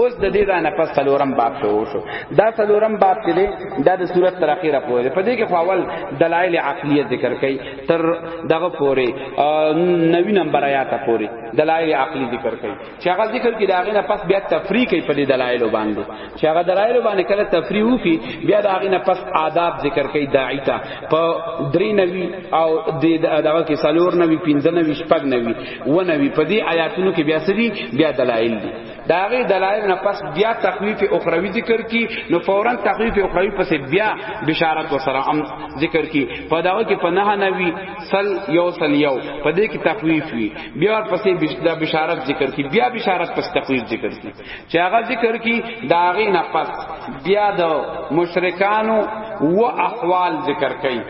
اوس د دې ځانه پس څلورم باب شروع شو دا څلورم باب چې دی دا د صورت تر اخیره پورې دی په دې کې خو اول دلایل عقلیه ذکر کړي تر دغه پورې نوی نمبر آیات پورې دلایل عقلی ذکر کړي چې هغه ذکر کې دا غینه پس بیا تفریح کوي په دې دلایل باندې چې هغه دلایل باندې کله تفریح وکي بیا دا غینه پس آداب ذکر کړي داعی ته په درې نوی او دغه کې څلور نوی پنځه نوی شپږ نوی ونوي په دې آیاتونو کې بیا سری بیا دلایل دي دا غي دلایل نه پس بیا تخویف اخروی ذکر کی نو فورا تخویف اخروی پس بیا بشارت و سلام ذکر کی په دا کې په نه نوي سل یو سل یو په دې کې تخویف وی بیا پس دا بشارت ذکر کی بیا بشارت پس تخویف ذکر کی چې هغه ذکر کی دا غي نه پس بیا د مشرکانو و احوال ذکر کړي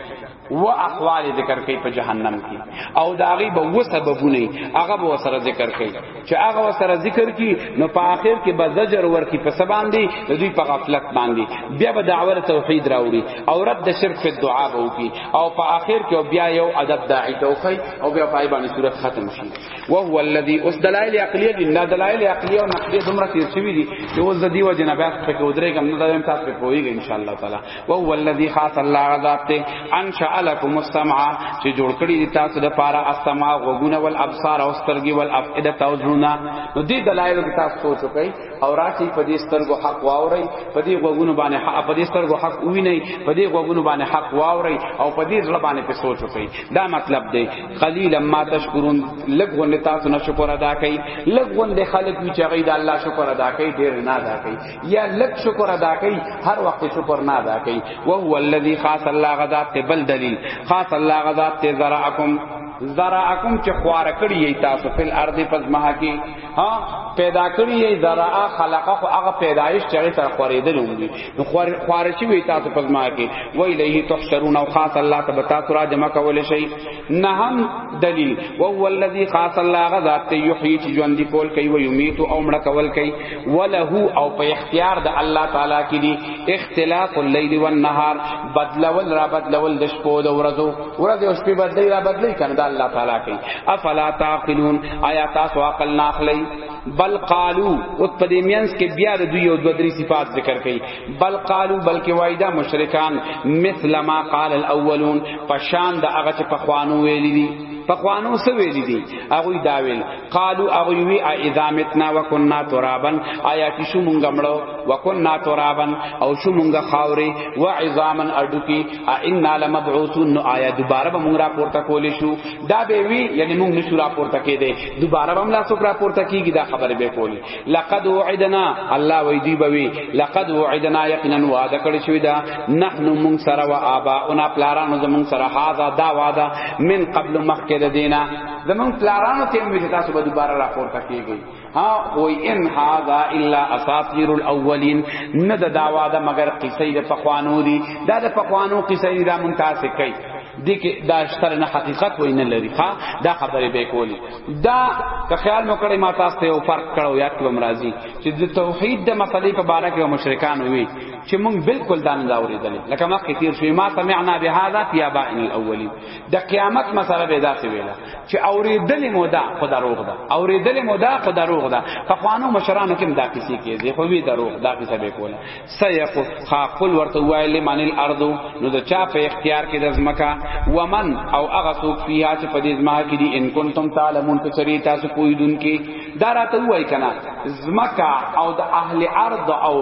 و احوال ذکر کوي په جهنم کې او دا غي به و سببونه هغه به سره ذکر کوي چې هغه سره ذکر کی نو په اخر کې به زجر ورکی په سبان دی د دوی په غفلت باندې بیا به دعوه توحید راوړي او رد شرک په دعا به وکي او په اخر کې بیا یو ادب داعی توخی او بیا پای باندې صورت ختم شي او هو الذی اس دلائل عقلیه دي نه دلائل عقلیه او نقدی دومره تیر شوی دي چې اوس د دیو جنابات په کې ودرې کوم نه دا هم تاسو په ویګ ان شاء الله تعالی وهو الذي خاص الله عذاب ته انشاء لكم السمع چې جوړ کړی دي تاسو د پاره استما غوګونه ول ابصار او سترګي ول افئده توجونه نو دې دلایل کې تاسو سوچ وکړئ او راځي په دې سترګو حق واوري په دې غوګونو باندې حق په دې سترګو حق ویني په دې غوګونو باندې حق واوري او په دې ځل باندې په سوچ وکړئ دا مطلب دی قلیل ما تشکرون لګون تاسو نه شکر ادا کړئ لګون د خلق وی چې غي د الله شکر ادا کړئ ډیر نه ادا کړئ یا لک شکر ادا کوي هر وخت شکر نه ادا کوي او هو الذی خاص الله غذا ته بل دلیل خاص الله غذا ته زرعکم زرعکم چې خوار کړی یی تاسو فل ارض پس مها کی ها پیدا کړی یی زرع خلقه خو هغه پیدایش چې سره خوریدل وي نو خوار خوارشی وی تاسو پس مها کی ویلیه تحشرون او خاص الله تبارک و تعالی جمع کول شي نهم دلیل وهو الذی خاص الله غذا ته یحیی چې ژوند دی کول کوي او یمیت او مړ کول کوي وله او په اختیار د الله تعالی کې دی اختلاف الليل والنهار بدلول را بدلول د شپو د ورځو ورځ او شپې بدلی را بدلی کنه د الله تعالی کې افلا تعقلون آیا تاسو عقل نه اخلي بل قالو او په دې مینس کې بیا د دوی او دوه درې صفات ذکر کړي بل قالو بلکې وایدا مشرکان مثل ما قال الاولون پشان د هغه چې په خوانو ویل دي په خوانو سو ویل دي هغه دا ویل قالو هغه وی اذا متنا وکنا ترابن آیا چې شو مونږ مړو وکنا ترابن او شو مونږ خاوري و عظاما اډکی ان لمبعوثون آیا دوباره به مونږ را پورته کول شو دا به وی یعنی مونږ نشو را پورته کېده دوباره به مونږ لا څوک را پورته کیږي دا خبره به کولی لقد وعدنا الله وی دی بوی لقد وعدنا یقینا وعده کړی شوی دا نحنو مون سره و آباؤنا پلارانو زمون سره هاذا دا وعده من قبل مخکې دینا زمون پلارانو ته موږ تاسو به دوباره راپور تکیږي ها وای ان هاذا الا اساطیر الاولین نه دا, دا وعده مگر قصې د پخوانو دی دا د پخوانو قصې دا مون تاسو کوي دي کې دا شتر نه حقیقت وای نه لري ها دا خبره به کولی دا که خیال مو کړی ما تاسو ته یو فرق کړو یا کوم راضی چې د توحید د مسلې په باره کې مشرکان وي چې مونږ بالکل دان دا اوریدل لکه ما کې تیر شوی ما سمعنا بهذا فی ابائن الاولین د قیامت مسله به داسې ویلا چې اوریدل مو دا خو دروغ ده اوریدل مو دا خو دروغ ده په خوانو مشرانو کې دا کسی کې دی خو وی دروغ دا کیسه به کوله سیق خاقل ورته وایلی من الارض نو د چا په اختیار کې د زمکا ومن او هغه څوک فیها چې په دې زما کې دي ان کنتم تعلمون که چری تاسو پویدون کې دا راته وای کنه زمکا او د اهل ارض او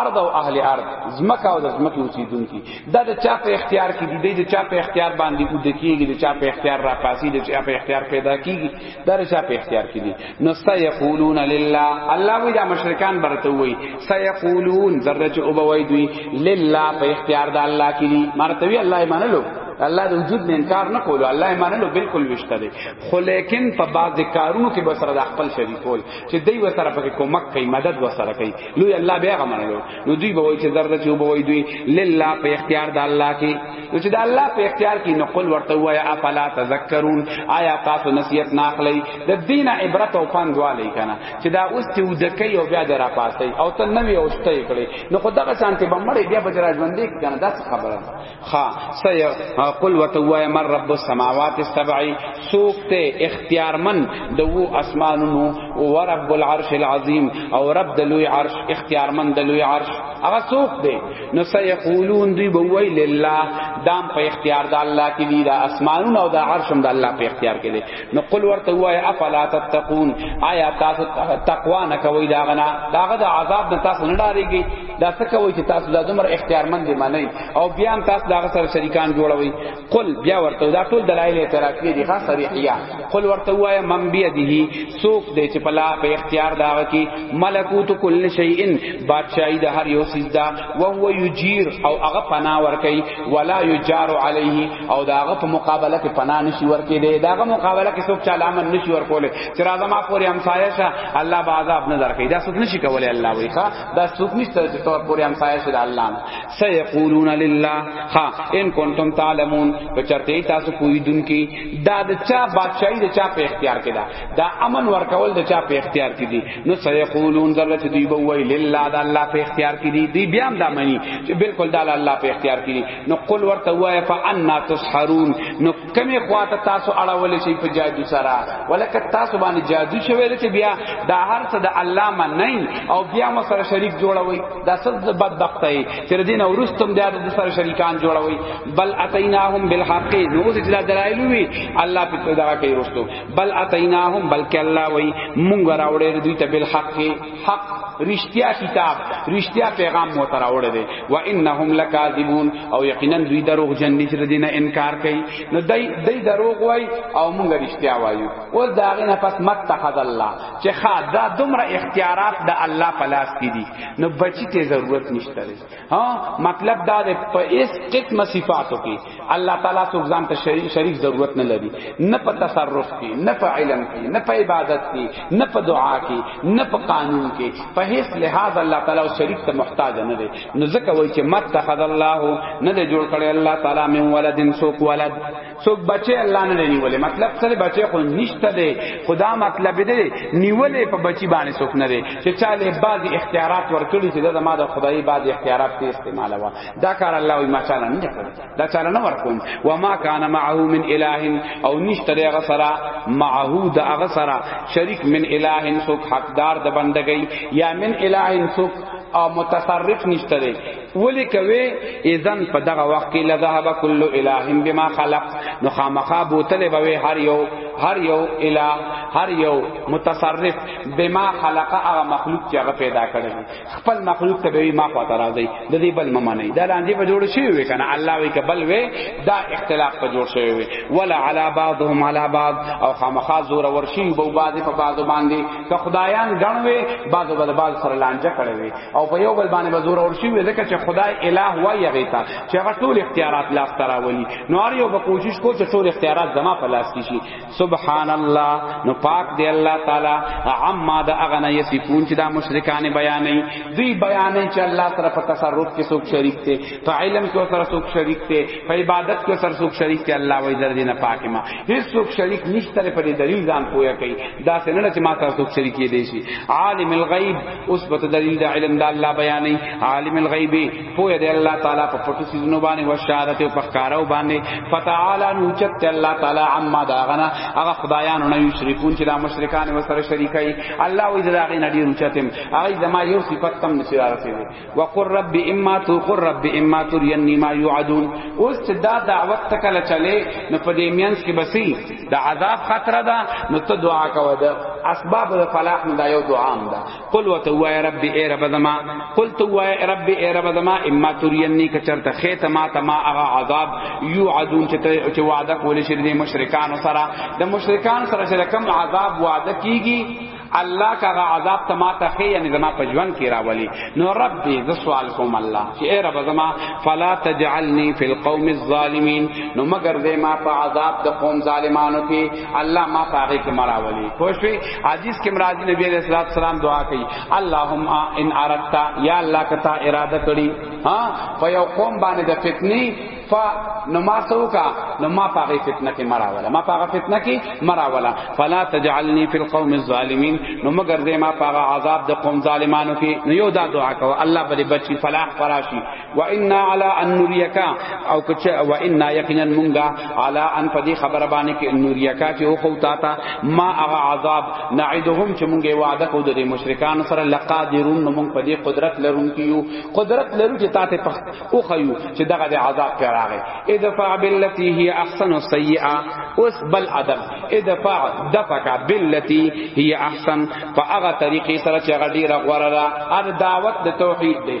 ارض او اهل ارض زمکا او د زمکې اوسیدون کې دا د چا په اختیار کې دي د چا په اختیار باندې کو دکیږي د چا په اختیار را پاسي د چا په اختیار پیدا کیږي دا د چا په اختیار کې دي نو سيقولون لله الله وی دا مشرکان برته وی سيقولون ذره چې او بوي دوی لله په اختیار د الله کې دي مرتوی الله منلو الله د وجود نه انکار نه کولو الله منلو بالکل وشته دي خو لیکن په بعض کارونو کې به سره د خپل شریکول چې دوی وسره په کومک کوي مدد وسره کوي لوی الله بیا غمنلو نو دوی به وای چې درد چې وبوي دوی لله په اختیار د الله کې نو چې د الله په اختیار کې نقل ورته وایا افلا تذکرون آیا تاسو نصیحت ناخلی د دین عبرت او پند والی کنه چې دا اوس ته ودکې او بیا درا پاسې او ته نوې اوسته کړې نو خدغه شانته بمړې بیا بجراج باندې کنه دا خبره خا سي قل وتوای مر رب السماوات السبع سوکت اختیار من دو اسمانونو و رب العرش العظیم او رب دلوی عرش اختیار من دلوی عرش هغه سوک دی نو سيقولون دی بووی لله دام په اختیار د الله کې دی دا اسمانونو او دا عرش هم د الله په اختیار کې دی نو قل ورته وای افلا تتقون آیا تاسو تقوا نه کوي دا غنا داغه د عذاب نه تاسو نه ډاریږي دا څه کوي چې تاسو د عمر اختیار من دی معنی او بیا هم تاسو دغه سره شریکان جوړوي قل بیا ورته دا ټول دلایل اعترافي دي خاص صریحیا قل ورته وای من بیده سوق دې چې پلا په اختیار دا کی ملکوت کل شیء بادشاہی د هر یو سیز دا او هو یجیر او هغه پنا ور کوي ولا یجار علیه او دا هغه په مقابله کې پنا نشي ور کوي دا هغه مقابله کې څوک چاله امن نشي ور کوله چې راځه ما پورې همسایه شه الله به عذاب نه درکې دا څوک نشي کولای الله وی ښا دا څوک نشته چې تور پورې همسایه شه الله سيقولون لله ها ان كنتم تعلمون بچرته تاسو کوی دن کی دا د چا بادشاہي د چا په اختیار کې دا دا امن ورکول د چا په اختیار کې دي نو سيقولون ذره چې دی وای لله دا الله په اختیار کې دي دی بیا هم دا معنی چې بالکل دا الله په اختیار کې دي نو قل ورته وای فانا تسحرون نو کمی خواته تاسو اړول شي په جادو سره ولکه تاسو باندې جادو شوی دی چې بیا دا هر څه د الله ما نه او بیا مو سره شریک جوړوي دا څه د بدبخت دی چې دین اورستم بیا د سره شریکان جوړوي بل اتیناهم بالحق نو چې دا دلایل وی الله په پیدا کوي رستو بل اتیناهم بلکې الله وی مونږ راوړې دوی ته بالحق حق رشتیا کتاب رشتیا پیغام مو تر اوړه دی و انهم لکاذبون او یقینا دوی دروغ جن نشر دینه انکار کوي نو دای دای دروغ وای او مونږ رشتیا وایو او دا غنه پس متخذ الله چې خا دا دومره اختیارات د الله پلاس کی دي نو بچی ته ضرورت نشته ها مطلب دا په اس قسم صفاتو کې الله تعالی څوک ځان ته شریک ضرورت نه لري نه په تصرف کې نه په علم کې نه په عبادت کې نه په دعا کې نه په قانون کې په هیڅ لحاظ الله تعالی شریک ته محتاج نه دی نو ځکه وایي چې متخذ الله نه دی جوړ کړی الله تعالی من ولدن څوک ولد څوک بچي الله نه نیولې مطلب څه بچي خو نشته دی خدا مطلب دی نیولې په بچي باندې څوک نه دی چې چاله بعضی اختیارات ورکړي چې دا ما د خدای بعضی اختیارات په استعمال وا دا کار الله وی ما چاله نه کړ دا چاله نه ورکوم و ما کان معه من اله او نشته دی غسرا معه د غسرا شریک من اله سوک حقدار د بندګی یا من اله سوک او متصرف نشته دی ولی کوي اذن په دغه وخت کې لذهب کل اله بما خلق نو خامخا بوتل به هر یو هر یو اله هر یو متصرف بما خلق هغه مخلوق چې هغه پیدا کړی خپل مخلوق ته وی ما خوا ترازی د دې بل ممنه دا لاندې په جوړ شوی وی کنه الله وی کبل وی دا اختلاف په جوړ شوی وی ولا علی بعضهم علی بعض او خامخا زور ورشی بو بعض په بعض باندې که خدایان غنوي بعض بل بعض سره لانجه کړي وی او په یو بل باندې زور ورشی وی ځکه چې خدای الہ وای هغه ته چې هغه ټول اختیارات لاس تراولي نو اړ یو به کوشش کو چې ټول اختیارات زما په لاس کې شي سبحان الله نو پاک دی الله تعالی عما د اغنا یسفون چې دا مشرکان بیانې دی بیانې چې الله سره په تصرف کې څوک شریک دی په علم کې سره څوک شریک دی په عبادت کې سره څوک شریک دی الله وې در دې نه پاک ما هیڅ څوک شریک نشته په دې دلیل ځان پویا کوي دا څنګه چې ما سره څوک شریک دی شي عالم الغیب اوس په دلیل د علم د الله بیانې عالم الغیب پوی دی الله تعالی په پټو سيزونو باندې او شهادت او پخکارو باندې فتعالی نو چت الله تعالی عما دا غنا هغه خدایانو نه یشرکون چې دا مشرکان وسره شریکای الله وی دا غي نډیر چتم هغه زما یو صفت تم نشي رسیدي وقر رب اما تو قر رب اما تريني ما يعدون اوس چې دا دعوت تکله چلے نو په دې مینس کې بسی دا عذاب خطر ده نو ته دعا کوه دا اسباب د فلاح نه دا یو دعا هم ده قل وتوای رب ای رب زما قل توای رب ای رب زما اما ترینی کچرت خیت ما تما اغا عذاب یعدون چې وعده کول شي د مشرکان سره د مشرکان سره چې کوم عذاب وعده کیږي الله کا عذاب تما ته خې یعنی زما پجوان کی راولی نو رب دې ز سوال کوم الله چې اے رب زما فلا تجعلنی فی القوم الظالمین نو مگر دې ما په عذاب د قوم ظالمانو کې الله ما پاره کې مراولی خوشوي حدیث کې مراد نبی علیہ الصلوۃ والسلام دعا کوي اللهم ان اردت یا الله کتا اراده کړی ها په یو قوم باندې د فتنی ف نو ما سوکا نو ما پاغه فتنه کې مرا ولا ما پاغه فتنه کې مرا ولا فلا تجعلنی فی القوم الظالمین نو مگر دې ما پاغه عذاب د قوم ظالمانو کې نو یو دا دعا کوه الله بری بچی فلاح فراشی و انا علی ان نوریکا او کچ و انا یقینا مونگا علی ان پدی خبر باندې کې نوریکا چې او خو تا تا ما اغا عذاب نعدهم چې مونږه وعده کو د مشرکان سره لقادرون مونږ پدی قدرت لرون کیو قدرت لرو چې تاته پخ او خیو چې دغه د عذاب پر راغی ادفع بالتی هی احسن السیئه اوس بل ادب ادفع دفق بالتی هی احسن فاغه طریقې سره چې غډی رغوره را ان دعوت د توحید دی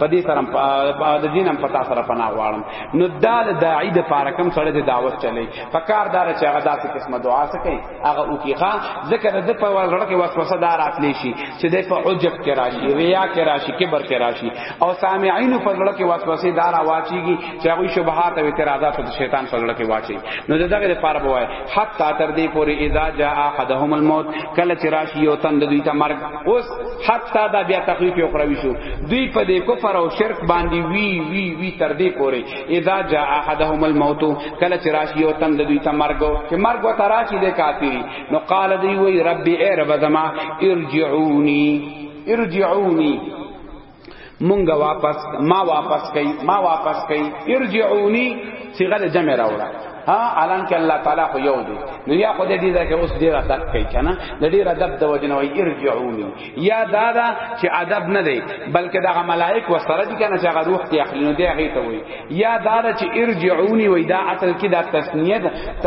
په دې سره په د دین هم پتا سره پناه غواړم نو دا د داعی د پاره کم سره د دعوت چلی په کار دار چې هغه داسې قسمه دعا سکے هغه او کیخه ذکر د په ورړه کې وسوسه دار اتلی شي چې د په عجب کې راشي ریا کې راشي کبر کې راشي او سامعین په ورړه کې وسوسه دار واچیږي چې هغه شبهات او اعتراضات د شیطان په لړ کې واچي نو دغه لپاره بوای حتا تر دې پورې اذا جاء احدهم الموت کله چې راشي یو تند دوی ته مرګ اوس حتا دا بیا تخفیف یو قروي شو دوی په دې کفر او شرک باندې وی وی وی تر دې پورې اذا جاء احدهم الموت کله چې راشي یو تند دوی ته مرګ چې مرګ وته راشي د کافری نو قال دی وی ربي اے رب زما ارجعوني ارجعوني مونږه واپس ما واپس کئ ما واپس کئ ارجعونی صيغه جمع راوړه ها الان کې الله تعالی خو یو دی نو یا خو دې دې کې اوس ډیر ادب کوي کنه د ډیر ادب د وجنه وای ارجعونی یا دادا چې ادب نه دی بلکې دغه ملائک و سره دي کنه چې هغه روح ته اخلي نو دې هغه ته وای یا دادا چې ارجعونی وای دا اصل کې دا تسنیه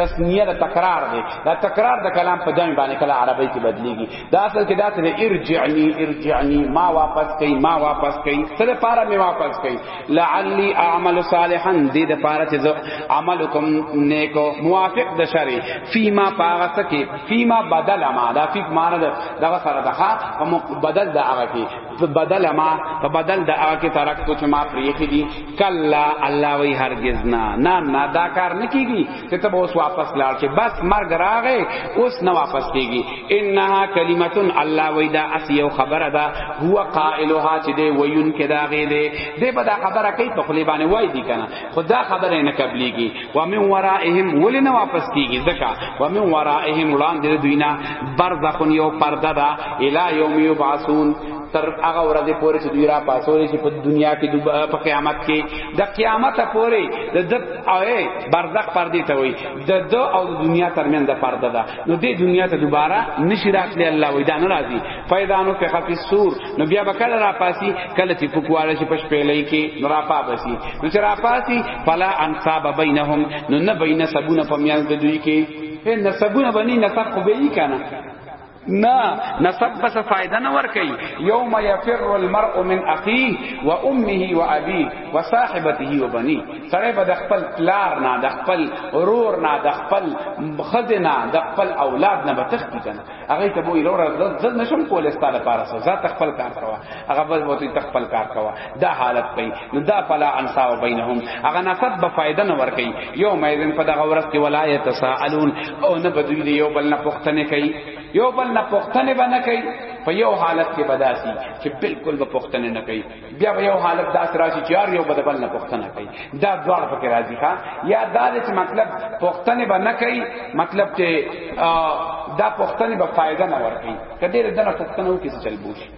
تسنیه تکرار دی دا تکرار د کلام په جمع باندې کله عربی کې بدلیږي دا اصل کې دا ته ارجعنی ارجعنی ما واپس کئ ما واپس کئ سره پارا می واپس کئ لعلی اعمل صالحا دې د پارا چې عمل کوم نیکو موافق د شری فیما پاغه سکی فیما بدل ما دا فیک معنی دا دغه سره دغه کوم بدل دا هغه کې بدل ما په بدل دا هغه کې ترک تو چې ما پریخي دي کلا الله وی هرگز نه نه دا کار نه کیږي چې ته به اوس واپس لاړ چې بس مرګ راغې اوس نه واپس کیږي انها کلمتون الله ویدا اس یو خبره ده هو قائلها چې دی ویون کې دا غې دی دی به دا خبره کوي په خلی باندې وای دی کنه خدا خبره نه قبليږي و من ورائهم ول نه واپس کیږي ځکه و من ورائهم وړاندې دوی نه برزخون یو پرده ده الی یوم یبعثون تر هغه ورځې پورې چې دوی را پاسول شي په دنیا کې په قیامت کې د قیامت پورې د د اوې برزخ پردې ته وي د دو او د دنیا ترمنځ د پرده ده نو دې دنیا ته دوباره نشی راتلی الله وې دا نه راځي فیدانو په خفي سور نو بیا وکړه را پاسي کله چې پکواله شي پښ پېلې کې نو را پاسي نو چې را پاسي فلا انصاب بینهم نو نه بین سبونه په میان د دوی کې نسبونه بنی نسب خو به یې کنه نه نسب بس فائدہ نه ور کوي یوم یفر المرء من اخیه و امه و ابیه و صاحبته و بنی سره به د خپل پلار نه د خپل رور نه د خپل خزنه د خپل اولاد نه بتختی کنه هغه ته وې رور زد نشم کولای ستاره پارسه ذات خپل کار کوا هغه بس وته تخپل کار کوا دا حالت پي نو دا فلا انصاف بینهم هغه نسب به فائدہ نه ور کوي یو مېزن په دغه ورځ کې ولایت تسالون او نه بدوی دی یو بل نه پښتنه کوي یو بل نه پښتنه بنه کوي په یو حالت کې بداسي چې بالکل به پښتنه نه کوي بیا به یو حالت داس راشي چې یار یو بل بل نه پښتنه کوي دا دوړ پکې راځي ښا یا دا چې مطلب پښتنه به نه کوي مطلب چې دا پښتنه به فائدہ نه ورکړي کله دې دنه پښتنه وکړي چې چل بوشي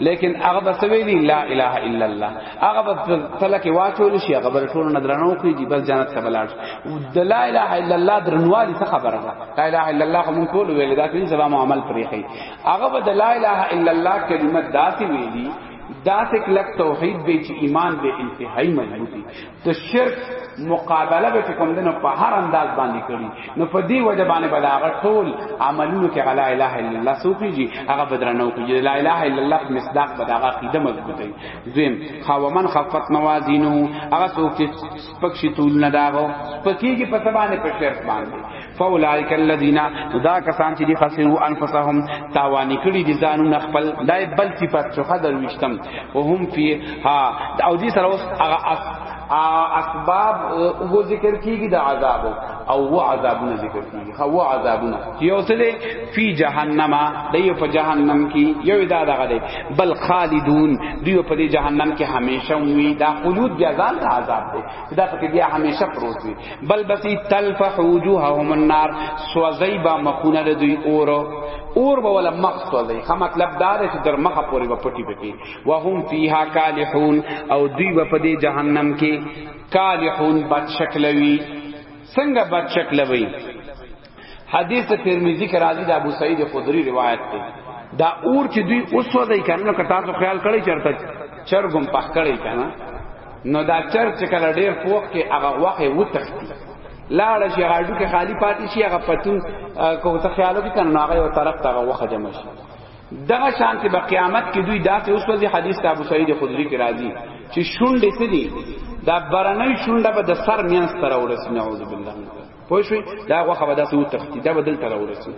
لیکن هغه بس ویلی لا اله الا الله هغه بس تلکه واچول شي هغه بر ټول ندرانو کوي دی بس جنت ته بلاړ د لا اله الا الله درنوالی څه خبره ده لا اله الا الله هم ټول ویل دا کین سبا عمل پرې کوي هغه بد لا اله الا الله کلمه داسې ویلی داسې کلک توحید به چې ایمان به انتهایی مضبوطی د شرک مقابله به کوم دنه په هر انداز باندې کړی نو په دې وجه باندې بلاغت ټول عملونو کې لا اله الا الله سوکیږي هغه بدرنو کوي لا اله الا الله په مصداق به هغه عقیده مضبوطه زم خو من خفت موازینو هغه سوک چې پکشي تول نه داغو پکېږي په تبانه په شرک باندې فاولائک الذین دا کسان چې دي خسرو انفسهم تاوانی کړي دي ځانونه خپل دای بل صفات څو خدای وشتم او هم فی ها او دې سره اوس هغه اسباب وو ذکر کیږي د عذاب او وو عذابونه ذکر کیږي خو وو عذابونه یو څه دی فی جهنم دی په جهنم کې یو دا دغه دی بل خالدون دی په جهنم کې همیشه وي دا خلود بیا ځان عذاب دی دا پکې بیا همیشه پروت وي بل بسی تلفح وجوههم النار سوزی با مخونه د دوی اور اور به ولا مخ سوزی خو مطلب دا دی چې در مخه پورې به پټي پکې وهم فیها کالحون او دوی به په دې جهنم کې کالحون بد شکلوي څنګه بد شکلوي حدیث ترمذی کې راځي د ابو سعید خدری روایت دی دا اور چې دوی اوس ودی کنه که تاسو خیال کړی چرته چرګم پخ کړی کنه نو دا چر چې کله ډیر فوق کې هغه وخت وتختی لاړ شي هغه ډوکه خالی پاتې شي هغه پتون کوم ته خیالو کې کنه هغه یو طرف ته وخه جمع شي دغه شان ته په قیامت کې دوی داسې اوس ودی حدیث ته ابو سعید خدری کې راځي چې شونډې سدي دا برنۍ شونډه به د سر میانس تر ورس نعوذ بالله پوه شئ دا غوخه به داسې وتښتي دا به دلته راورسي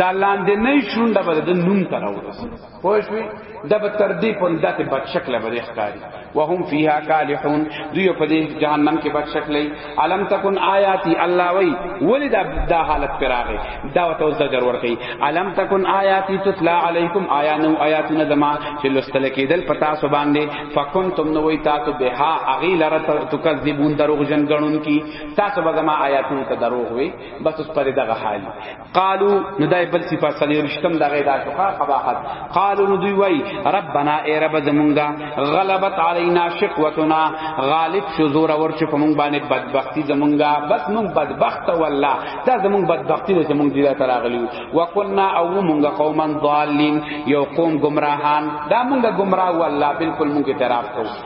دا لاندې نه شونډه به د نوم ته راورسي پوه شئ دا به تر دې پورې داسې بد شکله به ښکاري وهم فیها کالحون دوی په دې جهنم کې بد شکلې علم تکون آیاتی الله وی ولی دا دا حالت پر راغی دا وته زجر ورکی علم تکون آیاتی تتلا علیکم آیانو آیاتنا زما چې لستل کېدل پتا سو باندې فکنتم نو وی تاسو به ها اغیلره تکذبون دروغجن غنون کی تاسو به زما آیاتونو ته دروغ وي بس اوس پر دغه حال قالو نو دای بل صفات سره رښتم دغه دا شوخه قباحت قالو نو دوی وای ربنا ای رب زمونږه غلبت علینا شقوتنا غالب شو زور اور چې په مونږ باندې بدبختی زمونږه بس مونږ بدبخت والله دا زمونږ بدبختی دې مونږ دې را تراغلی وکنا او مونږه قوما ضالین یو قوم گمراهان دا مونږه گمراه والله بالکل مونږه اعتراف کوو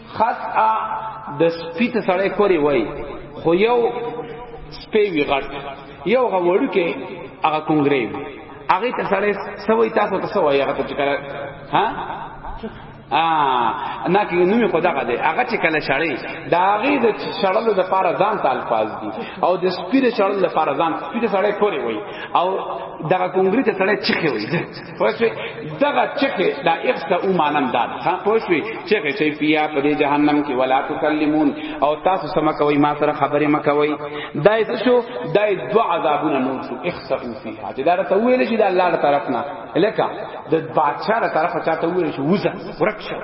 خط ا د سپیت سړی کوری وای خو یو سپی وی غټ یو غوړو کې هغه کنګرې هغه ته سړی سوي تاسو ته سوي هغه ته کړه ها ا نه کې نومي خدا غده هغه چې کله شړې دا غي د شړلو د پاره ځان ته الفاظ دي او د سپیره شړلو د پاره ځان سپیره سړی کوری وای او دغه کنګرې ته سړی چخي وای پوښوي دغه چکه دا اخته او مانم داد ها پوښوي چکه چې پیا په دې جهنم کې ولا تکلمون او تاسو سم کوي ما سره خبرې مکوي دای څه شو دای دو عذابونه نور شو اخته او فیها چې دا ته ویل شي د الله تر طرف نه الکه د بادشاہ تر طرف چاته ویل شي وزه ورک شو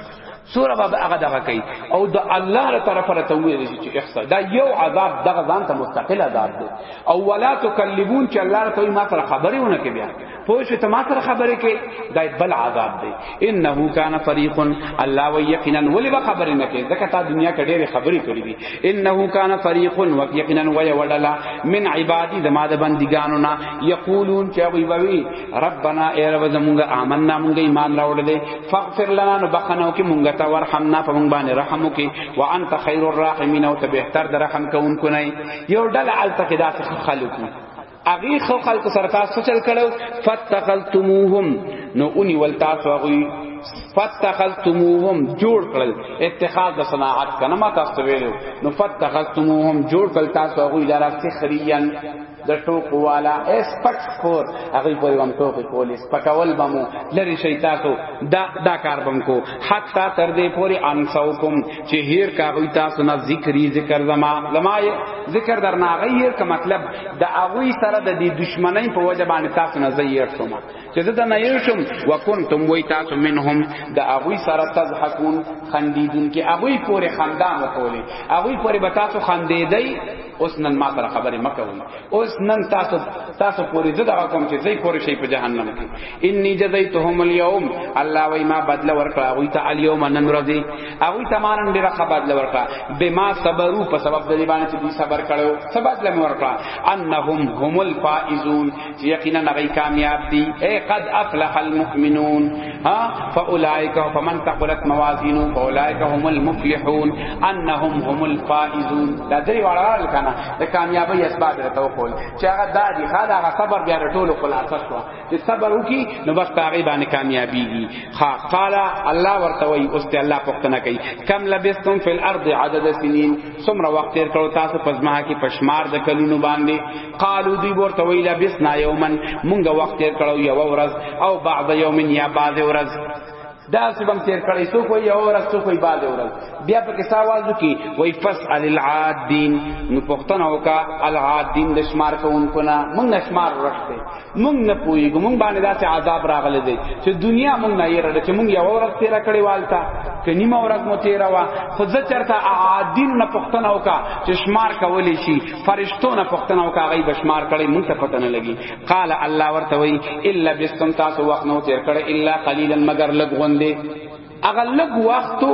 سوره به هغه دغه کوي او د الله له طرفه راته ویل شي چې احسا دا یو عذاب دغه ځان ته مستقل عذاب دی او ولا تکلبون چې الله راته ما سره خبرې ونه کې بیا پوه شو ته ما سره خبرې کې دا بل عذاب دی انه کان فریق الله ویقینا ولی به خبرې نه کې ځکه تا دنیا کې ډېرې خبرې کړې دي انه کان فریق ویقینا وی وډلا من عبادی زما د بندګانو نه یقولون چې وی وی ربنا ای رب زمونږه آمنا مونږه ایمان راوړلې فاغفر لنا نو بخنو کې مونږه ته ورحمنا په مونږ باندې رحم وکي وانت خیر الراحمین او ته بهتر در رحم کوونکو نه یو ډل الته کې داسې خلکو اغي خو خلکو سره تاسو چل کړو فتقلتموهم نو اونی ول تاسو اغي فتخذتموهم جوړ کړل اتخاذ د صناعت کنه ما تاسو ویلو نو فتخذتموهم جوړ کړل تاسو هغه لاره سخريا د ټوکو والا اس پټ خور هغه په یوم ټوکې کولی سپکول بمو لری شي تاسو دا دا کار بم کو حتا تر دې پوری انسوکم چې هیر کا وي تاسو نه ذکری ذکر زما زما ذکر در نه غیر کا مطلب د هغه سره د دې دشمنی په وجه باندې تاسو نه زیر شوما چې زه د نایو شم وکنتم وای تاسو منهم د هغه سره تضحكون خندیدون کې هغه پورې خندا مکولې هغه پورې به تاسو خندیدای اوس نن ما سره خبرې مکوي اوس نن تاسو تاسو پورې زه دا کوم چې زه پورې شي په جهنم کې انی جزیتهم اليوم الله وای ما بدل ورکړه وای ته اليوم نن ورځي هغه تمانن ډیره خبر بدل ورکړه بما صبرو په سبب د دې باندې چې صبر کړو سبب لم ورکړه انهم هم الفائزون چې یقینا هغه کامیاب دي اے قد افلح المؤمنون ها فاولائک فمن ثقلت موازینه فاولائک هم المفلحون انهم هم الفائزون دا درې وړاندې کنه د کامیابی اسباب راته وقول چې هغه دا دي خاله هغه صبر بیا ټول خلاصه شو چې صبر وکي نو بس هغه باندې کامیابیږي ها قال الله ورته وی اوس ته الله پښتنه کوي کم لبستم فی الارض عدد سنین سمره وخت تیر کړو تاسو پزما کې پشمار د کلونو باندې قالو دی ورته وی لبسنا یومن مونږه وخت تیر کړو یو ورځ او بعض یومن یا بعض ورځ دا سبم تیر کړی سو کوئی یو ورځ سو کوئی بعد ورځ بیا په کې ساوازو کی وای فسال العادین نو پختن هوکا العادین د شمار کوونکو نه مونږ شمار ورشته مونږ نه پويګو مونږ باندې داسې عذاب راغلی دی چې دنیا مونږ نه یې رړه چې مونږ یو ورځ تیر کړی والتا ک نیمه ورځ مو تیر وا خو زه چرته عادین نه پښتنه وکا چې شمار کولی شي فرشتو نه پښتنه وکا غي بشمار کړي مونږ ته پته نه لګي قال الله ورته وی الا بسم تاسو وخت نو تیر کړی الا قليلا مگر لګوندې اغه لګ وختو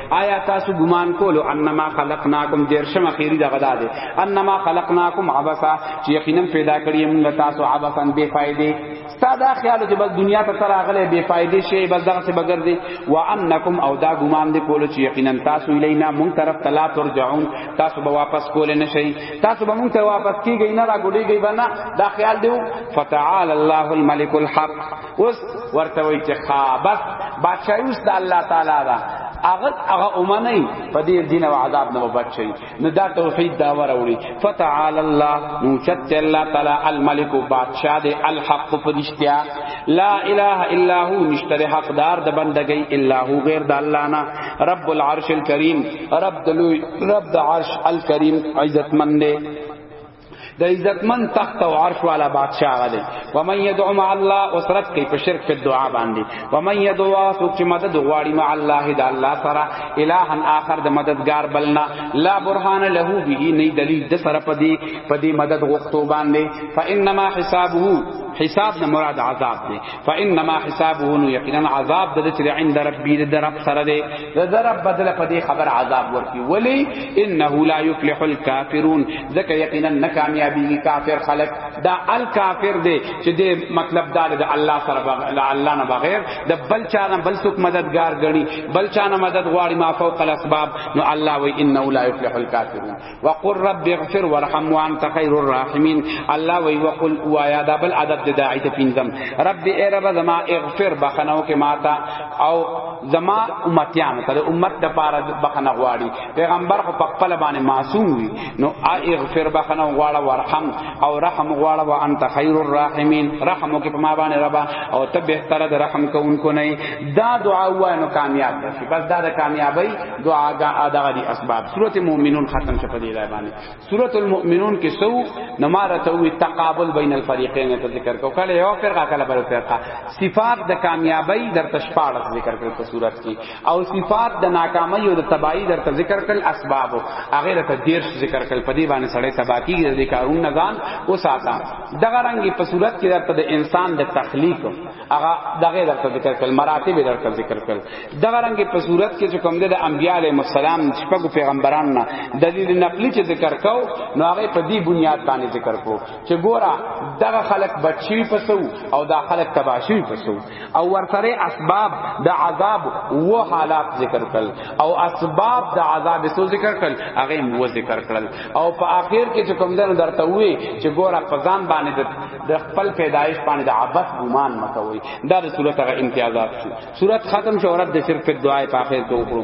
آیا تاسو ګمان کولو انما خلقناکم دیر شم اخیری دا غدا دی انما خلقناکم عبسا چې یقینا پیدا کړی موږ تاسو عبسا بے فائدې ساده خیال چې بس دنیا ته تر اغله بے فائدې شی بس دغه څه بغیر دی وانکم او دا ګمان دی کولو چې یقینا تاسو الینا مون طرف تلا ترجعون تاسو به واپس کول نه شي تاسو به مون ته واپس کیږئ نه را ګډیږئ بنا دا خیال دیو فتعال الله الملک الحق اوس ورته وای چې خابت بادشاہي اوس د الله تعالی دا هغه هغه اومنه په دې دین او عذاب نه بچي نو دا توحید دا وروړي فتعال الله نو چت الله تعالی الملک بادشاہ دې الحق فرشتیا لا اله الا هو نشتره حقدار د بندګي الا هو غیر د الله نه رب العرش الکریم رب دلوی رب د عرش الکریم عزت مند د عزتمن تخت او عرش والا بادشاہ غلی و من يدعو مع الله وسرت کی په شرک په دعا باندې و من يدعو سوک چې مدد غواړي مع الله د الله سره الہن آخر د مددگار بلنا لا برهان له به نه دلیل د سره پدی پدی مدد غوښتو باندې فانما حسابه حساب نه مراد عذاب دی فانما حسابه یقینا عذاب د چې عند ربی د رب سره دی د رب بدل په دې خبر عذاب ورکی ولی انه لا یفلح الکافرون ځکه یقینا نه کامیابی کافر خلق دا الکافر دی چې دې مطلب دا د الله سره بغیر الله نه بغیر د بل چا نه بل څوک مددگار غنی بل چا نه مدد غواړي ما فوق الاسباب نو الله وی انه لا یفلح الکافرون وقل رب اغفر وارحم وانت خير الراحمين الله وی وقل وایا دا بل ادب د داعی ته پینځم رب ای رب زما اغفر بخنو کې ماتا او زما امتیان ته امت د پاره بخنه غواړي پیغمبر خو په خپل باندې معصوم وي نو اغفر بخنه غواړه ورحم او رحم غواړه وانت خير الراحمين رحم کې په ما باندې ربا او ته به تر د رحم کوونکو نه دا دعا وای نو کامیاب شي بس دا د کامیابی دعا غا ادغه دي اسباب سوره مومنون ختم شپه دی لای باندې سوره المؤمنون کې سو نماره ته وی تقابل بین الفریقین ته ذکر کو کله یو فرقه کله بل فرقه صفات د کامیابی در تشپاړه ذکر کړ په سوره کې او صفات د ناکامی او د تباہی در ذکر کړ اسباب هغه ته دیر ذکر کړ په دې باندې سړی تباہ کیږي د کارون نزان او ساته دغه رنګي په سوره کې د انسان د تخلیق هغه دغه درته ذکر کړل مراتب درته ذکر کړل دغه رنګ په صورت کې چې کوم د انبیاء علیهم السلام شپږ پیغمبران نه د دې نقلی چې ذکر کو نو هغه په دې بنیاد باندې ذکر کو چې ګوره دغه خلق بچی پسو او دا خلق تباشی پسو او ورسره اسباب د عذاب و حالات ذکر کړل او اسباب د عذاب سو ذکر کړل هغه مو ذکر کړل او په اخر کې چې کوم درته وی چې ګوره په ځان باندې د خپل پیدایش باندې د عبث ګمان مکوي دا د صورت هغه امتیازات شو صورت ختم شو رد شرک په دعای په اخر کې وکړو